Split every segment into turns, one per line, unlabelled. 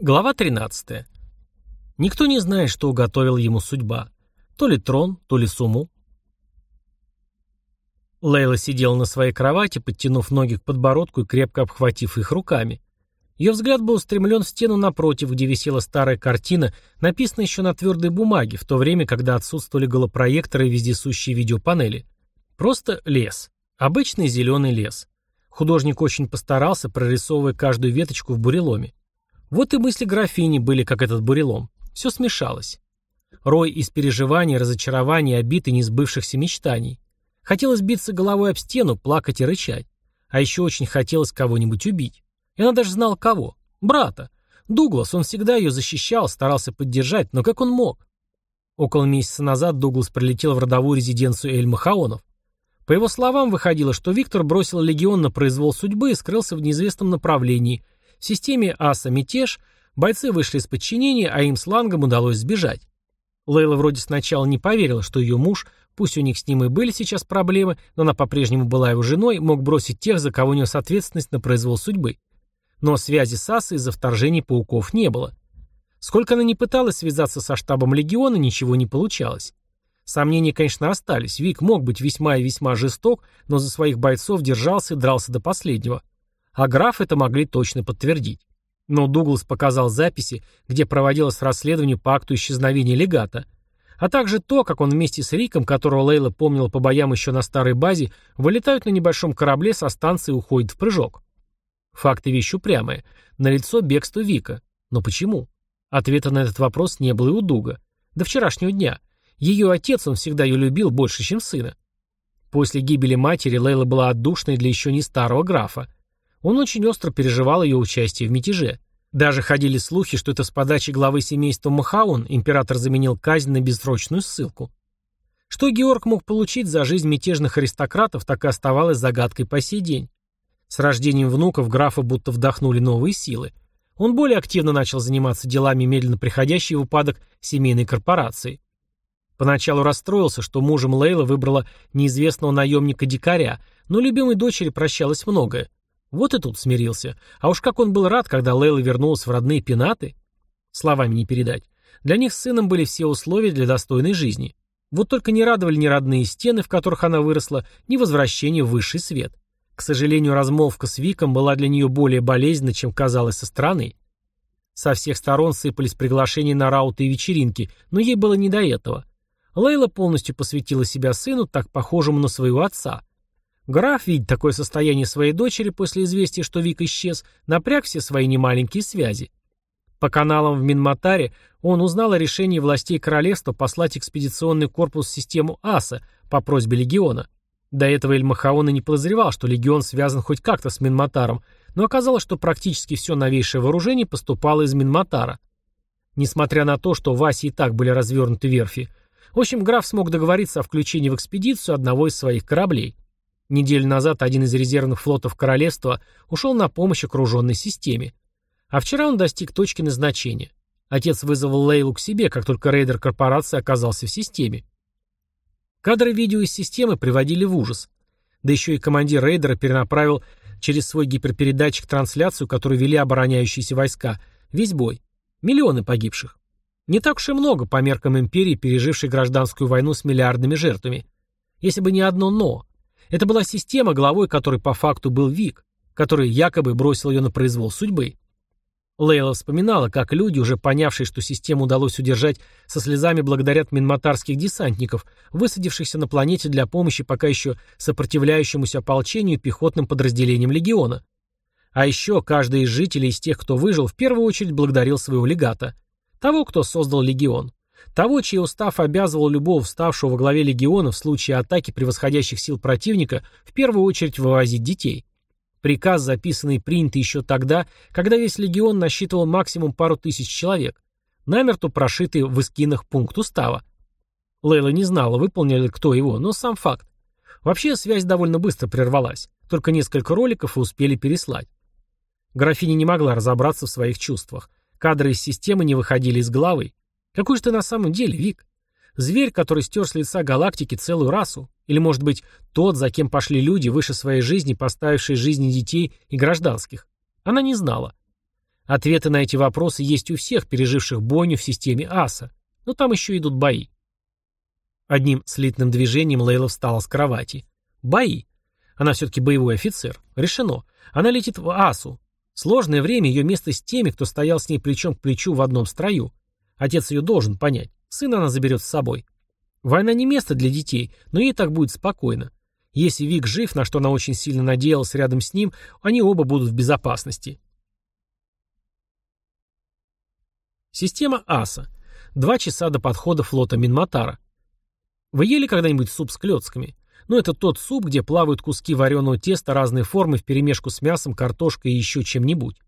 Глава 13. Никто не знает, что уготовила ему судьба. То ли трон, то ли суму. Лейла сидела на своей кровати, подтянув ноги к подбородку и крепко обхватив их руками. Ее взгляд был устремлен в стену напротив, где висела старая картина, написанная еще на твердой бумаге, в то время, когда отсутствовали голопроекторы и вездесущие видеопанели. Просто лес. Обычный зеленый лес. Художник очень постарался, прорисовывая каждую веточку в буреломе. Вот и мысли графини были, как этот бурелом. Все смешалось. Рой из переживаний, разочарований, обид и несбывшихся мечтаний. Хотелось биться головой об стену, плакать и рычать. А еще очень хотелось кого-нибудь убить. И она даже знала кого. Брата. Дуглас, он всегда ее защищал, старался поддержать, но как он мог? Около месяца назад Дуглас прилетел в родовую резиденцию Эль-Махаонов. По его словам, выходило, что Виктор бросил легион на произвол судьбы и скрылся в неизвестном направлении – в системе аса «Мятеж» бойцы вышли из подчинения, а им с Лангом удалось сбежать. Лейла вроде сначала не поверила, что ее муж, пусть у них с ним и были сейчас проблемы, но она по-прежнему была его женой, мог бросить тех, за кого нес ответственность на произвол судьбы. Но связи с Асой из-за вторжений пауков не было. Сколько она не пыталась связаться со штабом легиона, ничего не получалось. Сомнения, конечно, остались. Вик мог быть весьма и весьма жесток, но за своих бойцов держался и дрался до последнего. А граф это могли точно подтвердить. Но Дуглас показал записи, где проводилось расследование по акту исчезновения легата, а также то, как он вместе с Риком, которого Лейла помнила по боям еще на старой базе, вылетают на небольшом корабле со станции и уходят в прыжок. Факты вещь упрямая. Налицо бегство Вика. Но почему? Ответа на этот вопрос не было и у Дуга. До вчерашнего дня. Ее отец, он всегда ее любил больше, чем сына. После гибели матери Лейла была отдушной для еще не старого графа. Он очень остро переживал ее участие в мятеже. Даже ходили слухи, что это с подачи главы семейства Махаон император заменил казнь на бессрочную ссылку. Что Георг мог получить за жизнь мятежных аристократов, так и оставалось загадкой по сей день. С рождением внуков графа будто вдохнули новые силы. Он более активно начал заниматься делами медленно приходящей в упадок семейной корпорации. Поначалу расстроился, что мужем Лейла выбрала неизвестного наемника-дикаря, но любимой дочери прощалось многое. Вот и тут смирился. А уж как он был рад, когда Лейла вернулась в родные пенаты. Словами не передать. Для них с сыном были все условия для достойной жизни. Вот только не радовали ни родные стены, в которых она выросла, ни возвращение в высший свет. К сожалению, размолвка с Виком была для нее более болезненна, чем казалось со стороны. Со всех сторон сыпались приглашения на рауты и вечеринки, но ей было не до этого. Лейла полностью посвятила себя сыну, так похожему на своего отца. Граф, видя такое состояние своей дочери после известия, что Вик исчез, напряг все свои немаленькие связи. По каналам в Минматаре он узнал о решении властей королевства послать экспедиционный корпус в систему АСА по просьбе легиона. До этого Эльмахаон не подозревал, что легион связан хоть как-то с Минматаром, но оказалось, что практически все новейшее вооружение поступало из Минматара. Несмотря на то, что в Асе и так были развернуты верфи, в общем, граф смог договориться о включении в экспедицию одного из своих кораблей – Неделю назад один из резервных флотов королевства ушел на помощь окруженной системе. А вчера он достиг точки назначения. Отец вызвал Лейлу к себе, как только рейдер корпорации оказался в системе. Кадры видео из системы приводили в ужас. Да еще и командир рейдера перенаправил через свой гиперпередатчик трансляцию, которую вели обороняющиеся войска, весь бой. Миллионы погибших. Не так уж и много по меркам империи, пережившей гражданскую войну с миллиардными жертвами. Если бы не одно «но». Это была система, главой которой по факту был Вик, который якобы бросил ее на произвол судьбы. Лейла вспоминала, как люди, уже понявшие, что систему удалось удержать, со слезами благодарят минматарских десантников, высадившихся на планете для помощи пока еще сопротивляющемуся ополчению пехотным подразделениям легиона. А еще каждый из жителей из тех, кто выжил, в первую очередь благодарил своего легата. Того, кто создал легион. Того, чей устав обязывал любого вставшего во главе легиона в случае атаки превосходящих сил противника в первую очередь вывозить детей. Приказ, записанный и принятый еще тогда, когда весь легион насчитывал максимум пару тысяч человек, намертво прошитый в эскинах пункт устава. Лейла не знала, выполнил ли кто его, но сам факт. Вообще связь довольно быстро прервалась, только несколько роликов и успели переслать. Графиня не могла разобраться в своих чувствах. Кадры из системы не выходили из головы. Какой же ты на самом деле, Вик? Зверь, который стер с лица галактики целую расу? Или, может быть, тот, за кем пошли люди, выше своей жизни, поставившие жизни детей и гражданских? Она не знала. Ответы на эти вопросы есть у всех, переживших бойню в системе АСА. Но там еще идут бои. Одним слитным движением Лейла встала с кровати. Бои. Она все-таки боевой офицер. Решено. Она летит в АСУ. Сложное время, ее место с теми, кто стоял с ней плечом к плечу в одном строю. Отец ее должен понять. Сына она заберет с собой. Война не место для детей, но ей так будет спокойно. Если Вик жив, на что она очень сильно надеялась рядом с ним, они оба будут в безопасности. Система АСА. Два часа до подхода флота Минматара. Вы ели когда-нибудь суп с клетками? Ну, это тот суп, где плавают куски вареного теста разной формы вперемешку с мясом, картошкой и еще чем-нибудь.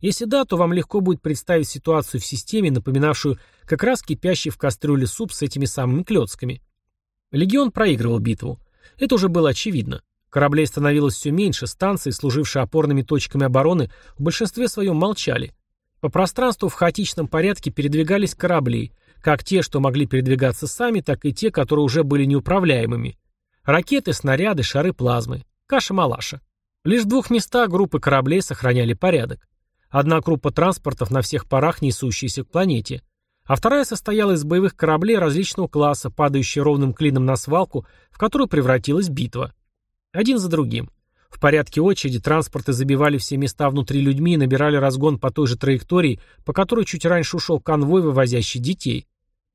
Если да, то вам легко будет представить ситуацию в системе, напоминавшую как раз кипящий в кастрюле суп с этими самыми клетками. Легион проигрывал битву. Это уже было очевидно. Кораблей становилось все меньше, станции, служившие опорными точками обороны, в большинстве своем молчали. По пространству в хаотичном порядке передвигались корабли, как те, что могли передвигаться сами, так и те, которые уже были неуправляемыми. Ракеты, снаряды, шары плазмы. Каша-малаша. Лишь в двух местах группы кораблей сохраняли порядок. Одна группа транспортов на всех парах, несущиеся к планете. А вторая состояла из боевых кораблей различного класса, падающие ровным клином на свалку, в которую превратилась битва. Один за другим. В порядке очереди транспорты забивали все места внутри людьми и набирали разгон по той же траектории, по которой чуть раньше ушел конвой, вывозящий детей.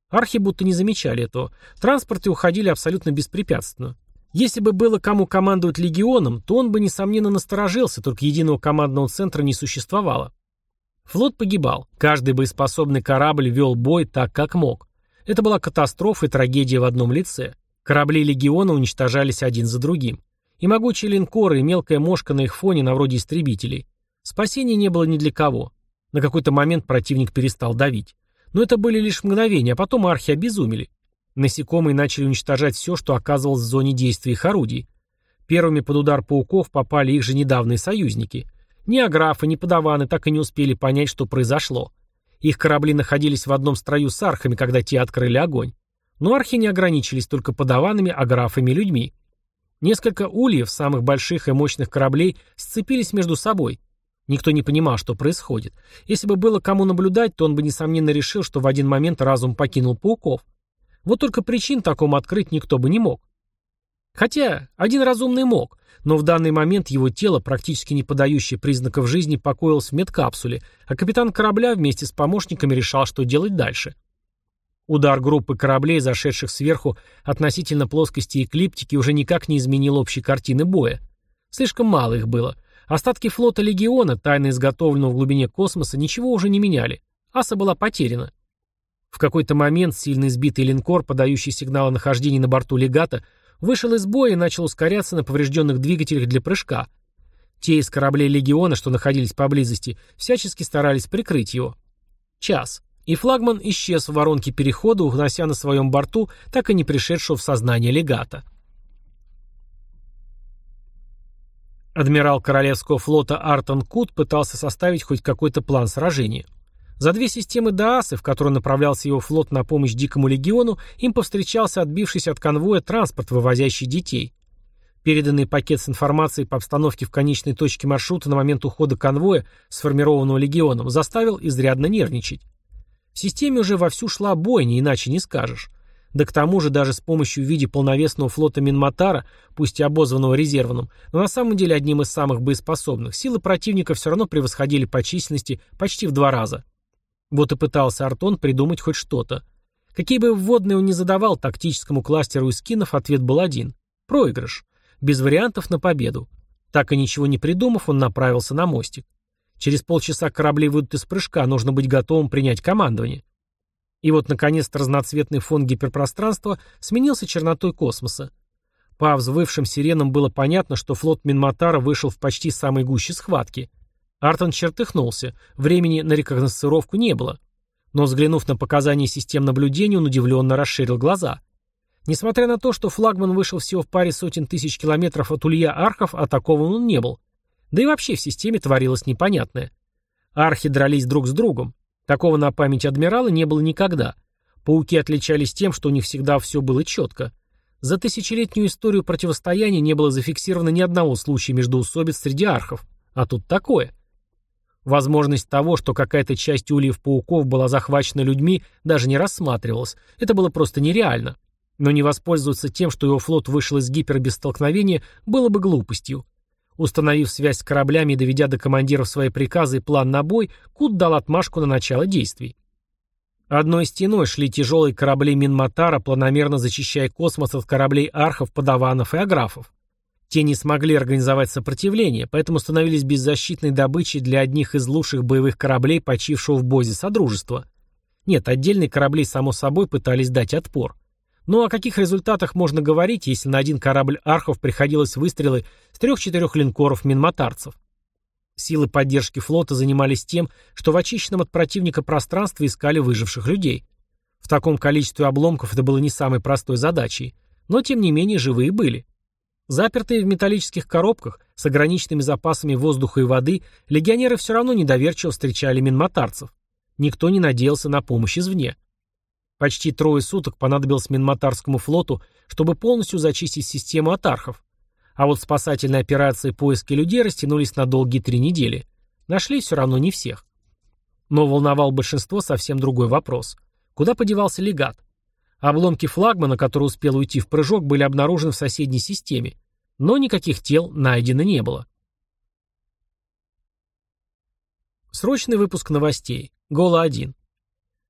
Архи будто не замечали этого. Транспорты уходили абсолютно беспрепятственно. Если бы было кому командовать легионом, то он бы, несомненно, насторожился, только единого командного центра не существовало. Флот погибал. Каждый боеспособный корабль вел бой так, как мог. Это была катастрофа и трагедия в одном лице. Корабли легиона уничтожались один за другим. И могучие линкоры, и мелкая мошка на их фоне, на вроде истребителей. Спасения не было ни для кого. На какой-то момент противник перестал давить. Но это были лишь мгновения, а потом архи обезумели. Насекомые начали уничтожать все, что оказывалось в зоне действия их орудий. Первыми под удар пауков попали их же недавние союзники. Ни аграфы, ни подаваны так и не успели понять, что произошло. Их корабли находились в одном строю с архами, когда те открыли огонь. Но архи не ограничились только подаванами, аграфами и людьми. Несколько ульев, самых больших и мощных кораблей, сцепились между собой. Никто не понимал, что происходит. Если бы было кому наблюдать, то он бы, несомненно, решил, что в один момент разум покинул пауков. Вот только причин такому открыть никто бы не мог. Хотя, один разумный мог, но в данный момент его тело, практически не подающее признаков жизни, покоилось в медкапсуле, а капитан корабля вместе с помощниками решал, что делать дальше. Удар группы кораблей, зашедших сверху относительно плоскости эклиптики, уже никак не изменил общей картины боя. Слишком мало их было. Остатки флота Легиона, тайно изготовленного в глубине космоса, ничего уже не меняли. Аса была потеряна. В какой-то момент сильно избитый линкор, подающий сигнал о нахождении на борту легата, вышел из боя и начал ускоряться на поврежденных двигателях для прыжка. Те из кораблей Легиона, что находились поблизости, всячески старались прикрыть его. Час и флагман исчез в воронке перехода, унося на своем борту так и не пришедшего в сознание легата. Адмирал Королевского флота Артон Кут пытался составить хоть какой-то план сражения. За две системы ДААСы, в которые направлялся его флот на помощь Дикому легиону, им повстречался отбившись от конвоя транспорт, вывозящий детей. Переданный пакет с информацией по обстановке в конечной точке маршрута на момент ухода конвоя, сформированного легионом, заставил изрядно нервничать. В системе уже вовсю шла бойня, иначе не скажешь. Да к тому же даже с помощью в виде полновесного флота Минматара, пусть и обозванного резервным, но на самом деле одним из самых боеспособных, силы противника все равно превосходили по численности почти в два раза. Вот и пытался Артон придумать хоть что-то. Какие бы вводные он ни задавал тактическому кластеру из скинов, ответ был один. Проигрыш. Без вариантов на победу. Так и ничего не придумав, он направился на мостик. Через полчаса корабли выйдут из прыжка, нужно быть готовым принять командование. И вот, наконец-то, разноцветный фон гиперпространства сменился чернотой космоса. По взвывшим сиренам было понятно, что флот Минматара вышел в почти самой гуще схватки. Артон чертыхнулся, времени на рекогносцировку не было. Но взглянув на показания систем наблюдения, он удивленно расширил глаза. Несмотря на то, что флагман вышел всего в паре сотен тысяч километров от улья архов, атакован он не был. Да и вообще в системе творилось непонятное. Архи дрались друг с другом. Такого на память адмирала не было никогда. Пауки отличались тем, что у них всегда все было четко. За тысячелетнюю историю противостояния не было зафиксировано ни одного случая междоусобиц среди архов. А тут такое. Возможность того, что какая-то часть ульев пауков была захвачена людьми, даже не рассматривалась. Это было просто нереально. Но не воспользоваться тем, что его флот вышел из гипера без столкновения, было бы глупостью. Установив связь с кораблями и доведя до командиров свои приказы и план на бой, Кут дал отмашку на начало действий. Одной стеной шли тяжелые корабли Минматара, планомерно зачищая космос от кораблей архов, подаванов и аграфов. Те не смогли организовать сопротивление, поэтому становились беззащитной добычей для одних из лучших боевых кораблей, почившего в бозе Содружества. Нет, отдельные корабли, само собой, пытались дать отпор. Но о каких результатах можно говорить, если на один корабль архов приходилось выстрелы с трех-четырех линкоров минмотарцев? Силы поддержки флота занимались тем, что в очищенном от противника пространстве искали выживших людей. В таком количестве обломков это было не самой простой задачей, но тем не менее живые были. Запертые в металлических коробках, с ограниченными запасами воздуха и воды, легионеры все равно недоверчиво встречали минмотарцев. Никто не надеялся на помощь извне. Почти трое суток понадобилось Минмотарскому флоту, чтобы полностью зачистить систему от архов. А вот спасательные операции и поиски людей растянулись на долгие три недели. Нашли все равно не всех. Но волновал большинство совсем другой вопрос. Куда подевался легат? Обломки флагмана, который успел уйти в прыжок, были обнаружены в соседней системе, но никаких тел найдено не было. Срочный выпуск новостей. Гола-1.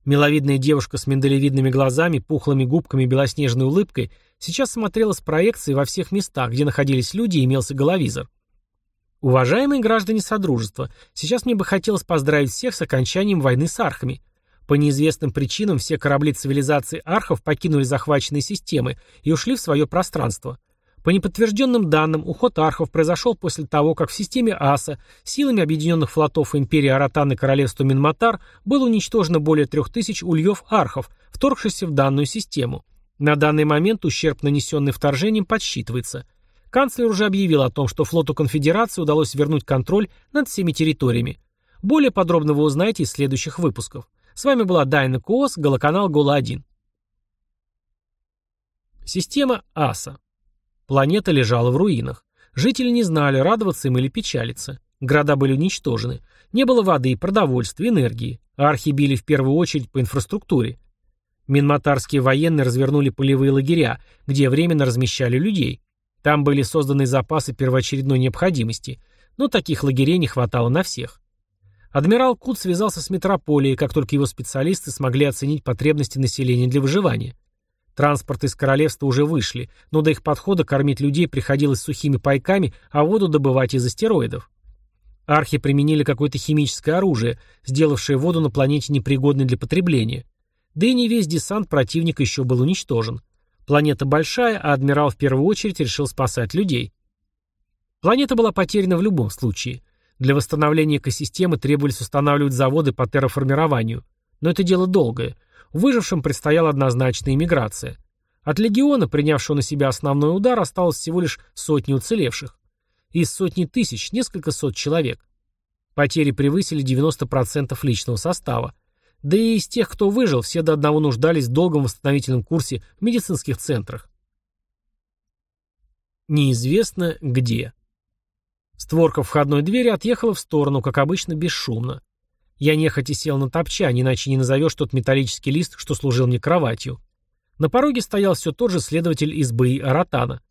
Миловидная девушка с миндалевидными глазами, пухлыми губками и белоснежной улыбкой сейчас смотрела с проекции во всех местах, где находились люди и имелся головизор. Уважаемые граждане Содружества, сейчас мне бы хотелось поздравить всех с окончанием войны с архами. По неизвестным причинам все корабли цивилизации архов покинули захваченные системы и ушли в свое пространство. По неподтвержденным данным, уход архов произошел после того, как в системе АСА силами объединенных флотов империи Аратан и королевства Минматар было уничтожено более трех тысяч ульев архов, вторгшихся в данную систему. На данный момент ущерб, нанесенный вторжением, подсчитывается. Канцлер уже объявил о том, что флоту конфедерации удалось вернуть контроль над всеми территориями. Более подробно вы узнаете из следующих выпусков. С вами была Дайна Коос, голоканал Гола-1. Система АСА. Планета лежала в руинах. Жители не знали, радоваться им или печалиться. Города были уничтожены. Не было воды, продовольствия, энергии. Архи били в первую очередь по инфраструктуре. Минматарские военные развернули полевые лагеря, где временно размещали людей. Там были созданы запасы первоочередной необходимости, но таких лагерей не хватало на всех. Адмирал Кут связался с метрополией, как только его специалисты смогли оценить потребности населения для выживания. Транспорты из королевства уже вышли, но до их подхода кормить людей приходилось сухими пайками, а воду добывать из астероидов. Архи применили какое-то химическое оружие, сделавшее воду на планете непригодной для потребления. Да и не весь десант противника еще был уничтожен. Планета большая, а адмирал в первую очередь решил спасать людей. Планета была потеряна в любом случае. Для восстановления экосистемы требовались устанавливать заводы по терраформированию. Но это дело долгое. Выжившим предстояла однозначная иммиграция. От легиона, принявшего на себя основной удар, осталось всего лишь сотни уцелевших. Из сотни тысяч – несколько сот человек. Потери превысили 90% личного состава. Да и из тех, кто выжил, все до одного нуждались в долгом восстановительном курсе в медицинских центрах. Неизвестно где. Створка входной двери отъехала в сторону, как обычно, бесшумно. Я нехотя сел на топчань, иначе не назовешь тот металлический лист, что служил мне кроватью. На пороге стоял все тот же следователь из БИ Аратана.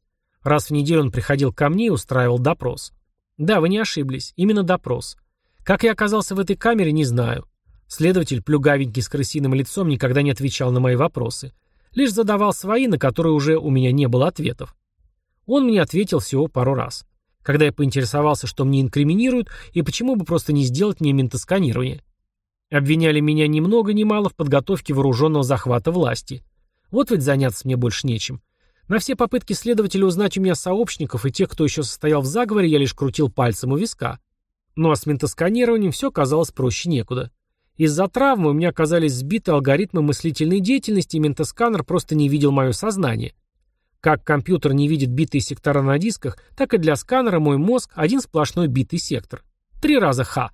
Раз в неделю он приходил ко мне и устраивал допрос. Да, вы не ошиблись, именно допрос. Как я оказался в этой камере, не знаю. Следователь, плюгавенький с крысиным лицом, никогда не отвечал на мои вопросы. Лишь задавал свои, на которые уже у меня не было ответов. Он мне ответил всего пару раз когда я поинтересовался, что мне инкриминируют, и почему бы просто не сделать мне ментосканирование. Обвиняли меня ни много ни мало в подготовке вооруженного захвата власти. Вот ведь заняться мне больше нечем. На все попытки следователя узнать у меня сообщников и тех, кто еще состоял в заговоре, я лишь крутил пальцем у виска. Ну а с ментосканированием все казалось проще некуда. Из-за травмы у меня оказались сбиты алгоритмы мыслительной деятельности, и ментосканер просто не видел мое сознание. Как компьютер не видит битые сектора на дисках, так и для сканера мой мозг один сплошной битый сектор. Три раза ха.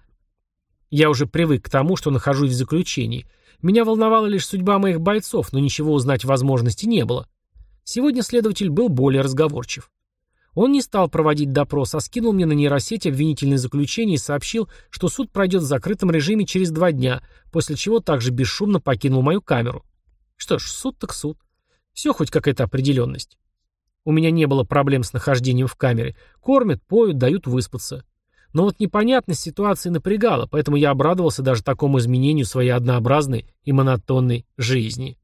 Я уже привык к тому, что нахожусь в заключении. Меня волновала лишь судьба моих бойцов, но ничего узнать возможности не было. Сегодня следователь был более разговорчив. Он не стал проводить допрос, а скинул мне на нейросеть обвинительное заключение и сообщил, что суд пройдет в закрытом режиме через два дня, после чего также бесшумно покинул мою камеру. Что ж, суд так суд. Все хоть какая-то определенность. У меня не было проблем с нахождением в камере. Кормят, поют, дают выспаться. Но вот непонятность ситуации напрягала, поэтому я обрадовался даже такому изменению своей однообразной и монотонной жизни.